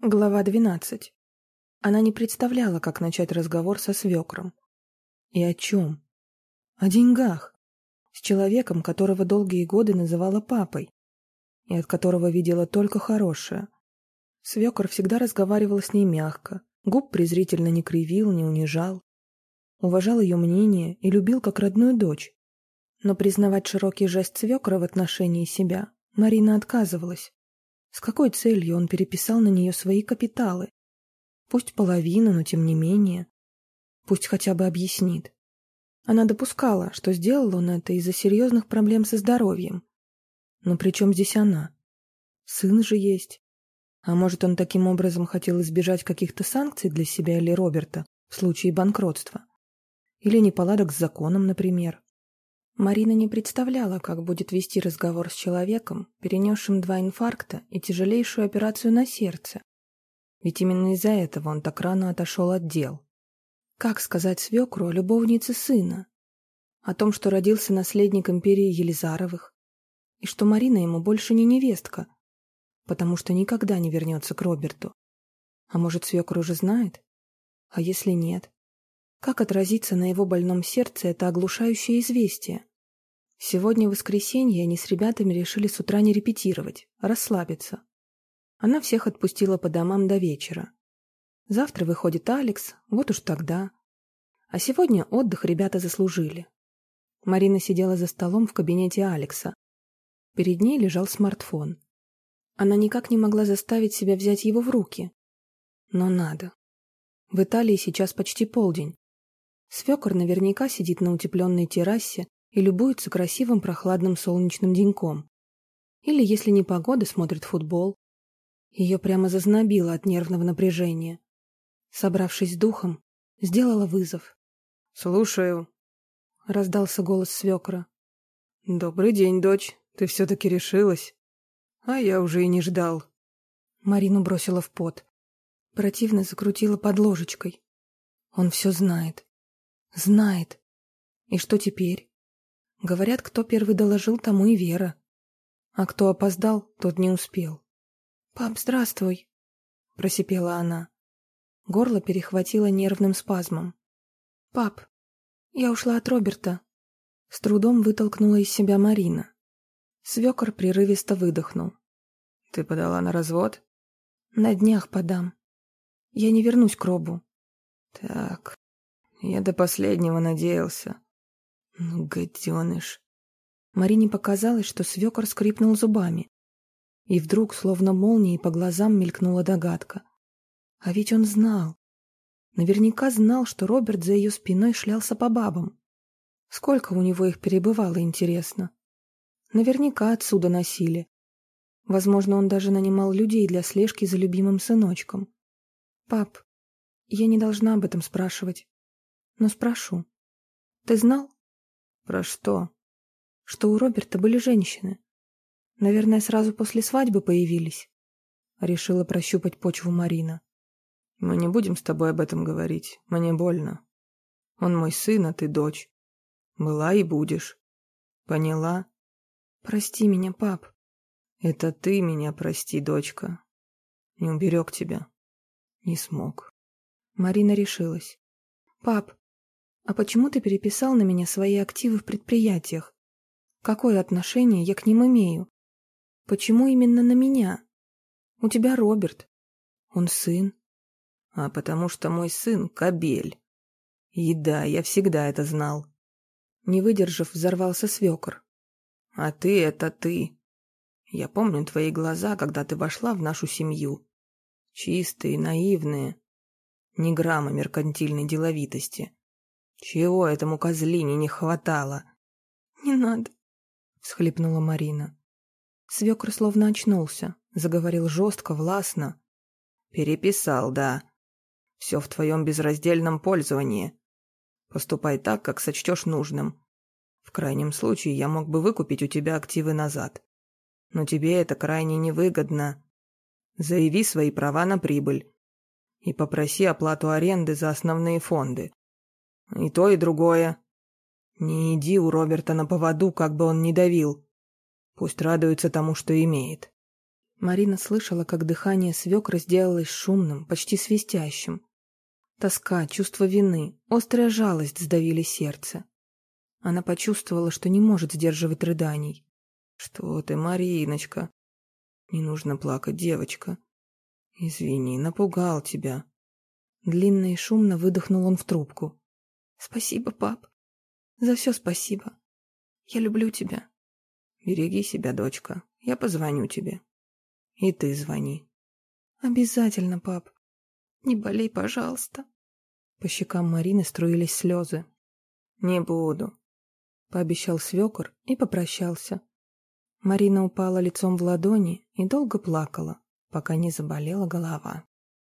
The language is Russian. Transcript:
Глава 12. Она не представляла, как начать разговор со свекром. И о чем? О деньгах. С человеком, которого долгие годы называла папой, и от которого видела только хорошее. Свекор всегда разговаривал с ней мягко, губ презрительно не кривил, не унижал. Уважал ее мнение и любил как родную дочь. Но признавать широкий жест свекра в отношении себя Марина отказывалась. С какой целью он переписал на нее свои капиталы? Пусть половину, но тем не менее. Пусть хотя бы объяснит. Она допускала, что сделал он это из-за серьезных проблем со здоровьем. Но при чем здесь она? Сын же есть. А может, он таким образом хотел избежать каких-то санкций для себя или Роберта в случае банкротства? Или неполадок с законом, например? Марина не представляла, как будет вести разговор с человеком, перенесшим два инфаркта и тяжелейшую операцию на сердце. Ведь именно из-за этого он так рано отошел от дел. Как сказать свекру о любовнице сына? О том, что родился наследник империи Елизаровых, и что Марина ему больше не невестка, потому что никогда не вернется к Роберту. А может, свекр уже знает? А если нет? Как отразится на его больном сердце это оглушающее известие? Сегодня воскресенье, они с ребятами решили с утра не репетировать, а расслабиться. Она всех отпустила по домам до вечера. Завтра выходит Алекс, вот уж тогда. А сегодня отдых ребята заслужили. Марина сидела за столом в кабинете Алекса. Перед ней лежал смартфон. Она никак не могла заставить себя взять его в руки. Но надо. В Италии сейчас почти полдень. Свекор наверняка сидит на утепленной террасе и любуется красивым прохладным солнечным деньком. Или, если не погода, смотрит футбол. Ее прямо зазнобило от нервного напряжения. Собравшись с духом, сделала вызов. «Слушаю», — раздался голос свекра. «Добрый день, дочь. Ты все-таки решилась? А я уже и не ждал». Марину бросила в пот. Противно закрутила под ложечкой. Он все знает. Знает. И что теперь? Говорят, кто первый доложил, тому и вера. А кто опоздал, тот не успел. «Пап, здравствуй!» — просипела она. Горло перехватило нервным спазмом. «Пап, я ушла от Роберта!» С трудом вытолкнула из себя Марина. Свекор прерывисто выдохнул. «Ты подала на развод?» «На днях подам. Я не вернусь к Робу». «Так, я до последнего надеялся. Ну, гаденыш. Марине показалось, что свекор скрипнул зубами. И вдруг, словно молнией, по глазам мелькнула догадка. А ведь он знал. Наверняка знал, что Роберт за ее спиной шлялся по бабам. Сколько у него их перебывало, интересно. Наверняка отсюда носили. Возможно, он даже нанимал людей для слежки за любимым сыночком. «Пап, я не должна об этом спрашивать. Но спрошу. Ты знал, про что? Что у Роберта были женщины. Наверное, сразу после свадьбы появились. Решила прощупать почву Марина. Мы не будем с тобой об этом говорить. Мне больно. Он мой сын, а ты дочь. Была и будешь. Поняла? Прости меня, пап. Это ты меня прости, дочка. Не уберег тебя. Не смог. Марина решилась. Пап, а почему ты переписал на меня свои активы в предприятиях? Какое отношение я к ним имею? Почему именно на меня? У тебя Роберт. Он сын. А потому что мой сын — кобель. И да, я всегда это знал. Не выдержав, взорвался свекор. А ты — это ты. Я помню твои глаза, когда ты вошла в нашу семью. Чистые, наивные. Ни грамма меркантильной деловитости. Чего этому козлине не хватало? Не надо, всхлипнула Марина. Свекр словно очнулся, заговорил жестко, властно. Переписал, да. Все в твоем безраздельном пользовании. Поступай так, как сочтешь нужным. В крайнем случае я мог бы выкупить у тебя активы назад. Но тебе это крайне невыгодно. Заяви свои права на прибыль и попроси оплату аренды за основные фонды. И то, и другое. Не иди у Роберта на поводу, как бы он ни давил. Пусть радуется тому, что имеет. Марина слышала, как дыхание свекра сделалось шумным, почти свистящим. Тоска, чувство вины, острая жалость сдавили сердце. Она почувствовала, что не может сдерживать рыданий. «Что ты, Мариночка? Не нужно плакать, девочка. Извини, напугал тебя». Длинно и шумно выдохнул он в трубку. «Спасибо, пап. За все спасибо. Я люблю тебя». «Береги себя, дочка. Я позвоню тебе». «И ты звони». «Обязательно, пап. Не болей, пожалуйста». По щекам Марины струились слезы. «Не буду», — пообещал свекор и попрощался. Марина упала лицом в ладони и долго плакала, пока не заболела голова.